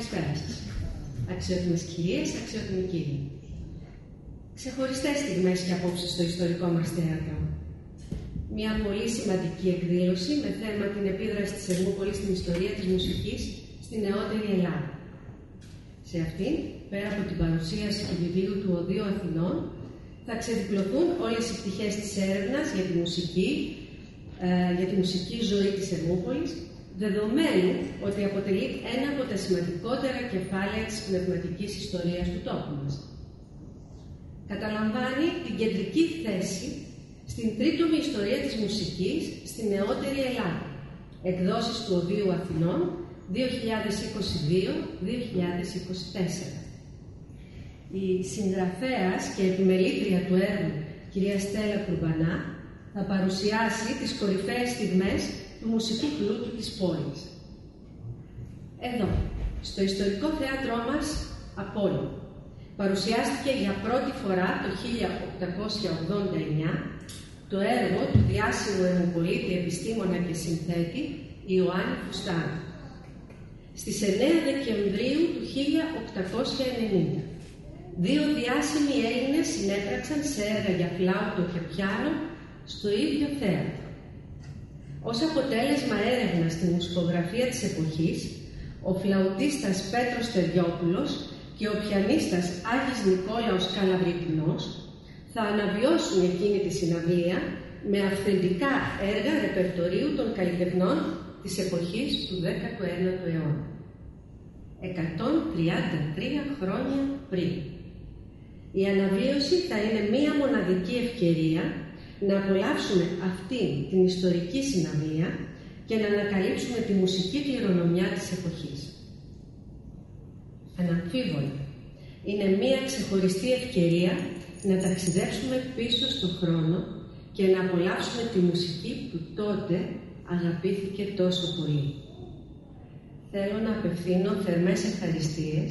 Καλησπέρα σας. Αξιότιμες κυρίες, αξιότιμοι κύριοι. Ξεχωριστές στιγμές και απόψεις στο ιστορικό μας θέατρο. Μια πολύ σημαντική εκδήλωση με θέμα την επίδραση της Ερμούπολης στην ιστορία της μουσικής στη νεότερη Ελλάδα. Σε αυτήν, πέρα από την παρουσίαση του βιβλίου του Οδείου Αθηνών, θα ξεδιπλωθούν όλες οι πτυχές της έρευνας για τη μουσική, ε, για τη μουσική ζωή της Ερμούπολης, δεδομένου ότι αποτελεί ένα από τα σημαντικότερα κεφάλαια της πνευματικής ιστορίας του τόπου μας. Καταλαμβάνει την κεντρική θέση στην τρίτομη ιστορία της μουσικής στη νεότερη Ελλάδα. Εκδόσεις του Οδείου Αθηνών 2022-2024. Η συγγραφέας και επιμελήτρια του έργου, κυρία Στέλλα Κουρμπανά, θα παρουσιάσει τις κορυφαίες στιγμές του μουσικού πλούτου της πόλης. Εδώ, στο ιστορικό θέατρό μας Απόλλων, παρουσιάστηκε για πρώτη φορά το 1889 το έργο του διάσημου αιμοπολίτη επιστήμονα και συνθέτη Ιωάννη Φουστάνου. Στις 9 Δεκεμβρίου του 1890, δύο διάσημοι Έλληνες συνέπραξαν σε έργα για φλάουτο και πιάνο στο ίδιο θέατρο. Ως αποτέλεσμα έρευνα στη μουσικογραφία της εποχής, ο φλαουτίστας Πέτρος Τεριόπουλος και ο πιανίστας Άγης Νικόλαος Καλαβριτινός θα αναβιώσουν εκείνη τη συναυλία με αυθεντικά έργα ρεπερτορίου των καλλιτεχνών της εποχής του 19ου αιώνα. 133 χρόνια πριν. Η αναβίωση θα είναι μία μοναδική ευκαιρία να απολαύσουμε αυτή την ιστορική συναυλία και να ανακαλύψουμε τη μουσική κληρονομιά της εποχής. Αναμφίβολα, είναι μία ξεχωριστή ευκαιρία να ταξιδέψουμε πίσω στον χρόνο και να απολαύσουμε τη μουσική που τότε αγαπήθηκε τόσο πολύ. Θέλω να απευθύνω θερμές ευχαριστίες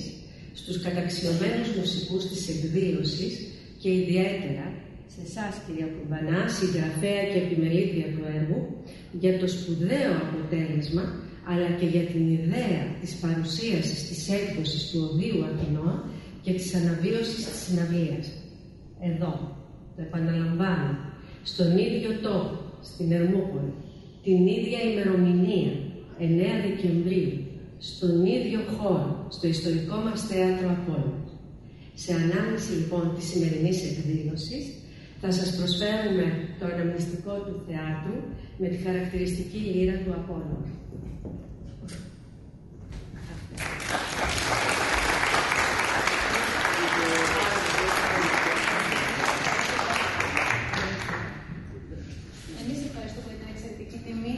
στους καταξιωμένους μουσικούς της εκδήλωσης και ιδιαίτερα σε εσάς κυρία Κουμπανά, συγγραφέα και επιμελήτρια του έργου, για το σπουδαίο αποτέλεσμα, αλλά και για την ιδέα της παρουσίασης της έκδοσης του Οδείου Αθηνών και της αναβίωσης της συναυλίας. Εδώ, το επαναλαμβάνω, στον ίδιο τόπο, στην Ερμούπολη, την ίδια ημερομηνία, 9 Δεκεμβρίου, στον ίδιο χώρο, στο ιστορικό μας θέατρο Απόλλων. Σε ανάμεση λοιπόν της σημερινής εκδήλωσης, θα σας προσφέρουμε το αναμνηστικό του θεάτρου με τη χαρακτηριστική λύρα του Απόλλων. Εμείς ευχαριστούμε την εξαιρετική τιμή.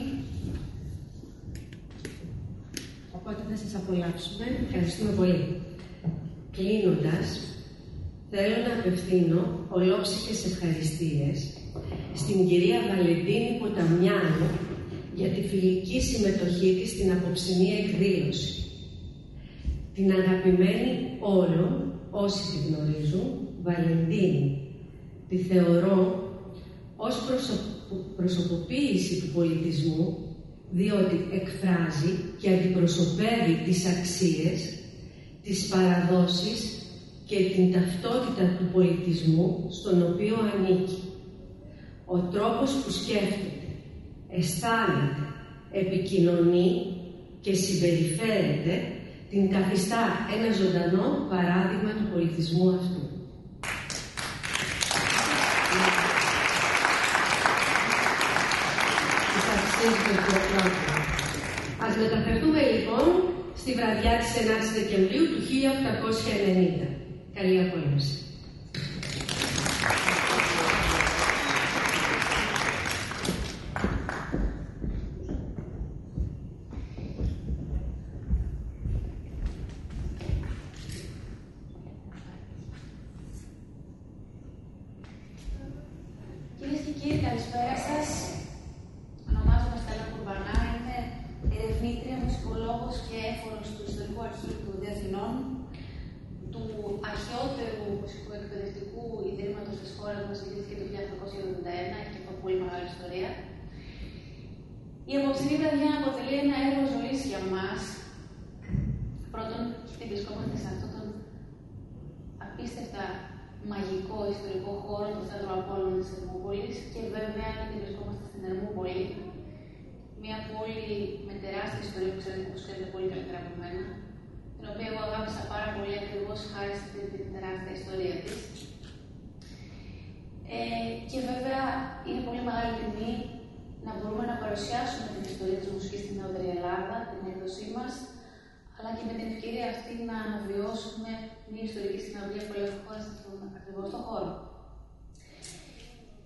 Οπότε θα σας απολαύσουμε. Ευχαριστούμε πολύ. Κλείνοντας, θέλω να απευθύνω ολόψυχες ευχαριστίες στην κυρία Βαλεντίνη Ποταμιάνου για τη φιλική συμμετοχή της στην απόψινή εκδήλωση. Την αγαπημένη όλων, όσοι τη γνωρίζουν, Βαλεντίνη. Τη θεωρώ ως προσωποποίηση του πολιτισμού, διότι εκφράζει και αντιπροσωπεύει τις αξίες, τις παραδόσεις και την ταυτότητα του πολιτισμού στον οποίο ανήκει. Ο τρόπος που σκέφτεται, αισθάνεται, επικοινωνεί και συμπεριφέρεται την καθιστά ένα ζωντανό παράδειγμα του πολιτισμού αυτού. Ας μεταφερθούμε λοιπόν στη βραδιά της 9 Δεκεμβρίου του 1890. Καλή απόλαυση. Κυρίε και κύριοι, καλησπέρα σα. Ονομάζομαι Στέλλα Κουρμπανά, είμαι ερευνήτρια, μουσικολόγο και έφορο του Ιστορικού Αρχείου του Διεθνών, του αρχαιότερου μουσικοεκπαιδευτικού ιδρύματο τη χώρα που ιδρύθηκε το 1871 και από πολύ μεγάλη ιστορία. Η απόψινή βραδιά αποτελεί ένα έργο ζωής για μας, Πρώτον, γιατί βρισκόμαστε σε αυτόν τον απίστευτα μαγικό ιστορικό χώρο, το Θέατρο Απόλλων της Ερμούπολης και βέβαια γιατί βρισκόμαστε στην Ερμούπολη, μια πόλη με τεράστια ιστορία που ξέρετε που ξέρετε πολύ καλύτερα από μένα, την οποία εγώ αγάπησα πάρα πολύ ακριβώς χάρη σε αυτή την τεράστια ιστορία της. Ε, και βέβαια είναι πολύ μεγάλη τιμή να μπορούμε να παρουσιάσουμε την ιστορία της μουσικής στην Νεότερη Ελλάδα, την έκδοσή μας, αλλά και με την ευκαιρία αυτή να αναβιώσουμε μια ιστορική συναυλία που έχει χώρας σε αυτόν ακριβώς τον χώρο.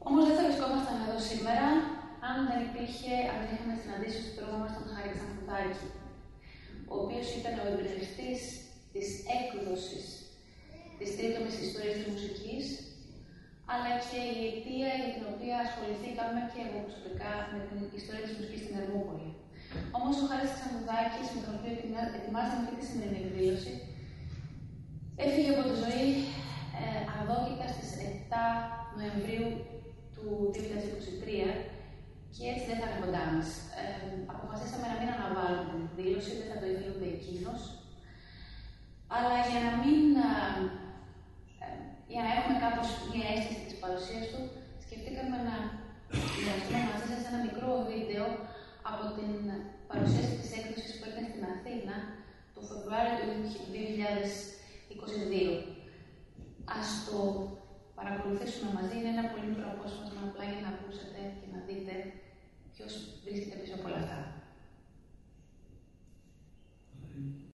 Όμως δεν θα βρισκόμασταν εδώ σήμερα αν δεν υπήρχε, αν δεν είχαμε συναντήσει στο πρόγραμμα μας τον Χάρη Ξανθουδάκη, ο οποίος ήταν ο εμπνευστής της έκδοσης της τρίτομη ιστορίας της μουσικής, αλλά και η αιτία για την οποία ασχοληθήκαμε και εγώ προσωπικά με την ιστορία της μουσικής στην Ερμούπολη. Όμως ο Χάρης Ξανθουδάκη, με τον οποίο ετοιμάζαμε αυτή τη σημερινή εκδήλωση, έφυγε από τη ζωή ε, αδόκητα στις 7 Νοεμβρίου του 2023 και έτσι δεν θα είναι κοντά μας. Ε, αποφασίσαμε να μην αναβάλουμε την εκδήλωση, δεν θα το ήθελε εκείνος. Αλλά για να μην. Ε, για να έχουμε κάπως μια αίσθηση της παρουσίας του, σκεφτήκαμε να μοιραστούμε μαζί σας ένα μικρό βίντεο από την παρουσίαση της έκδοσης που έγινε στην Αθήνα το Φεβρουάριο του 2022. Ας το παρακολουθήσουμε μαζί, είναι ένα πολύ μικρό απόσπασμα απλά για να ακούσετε και να δείτε ποιος βρίσκεται πίσω από όλα αυτά.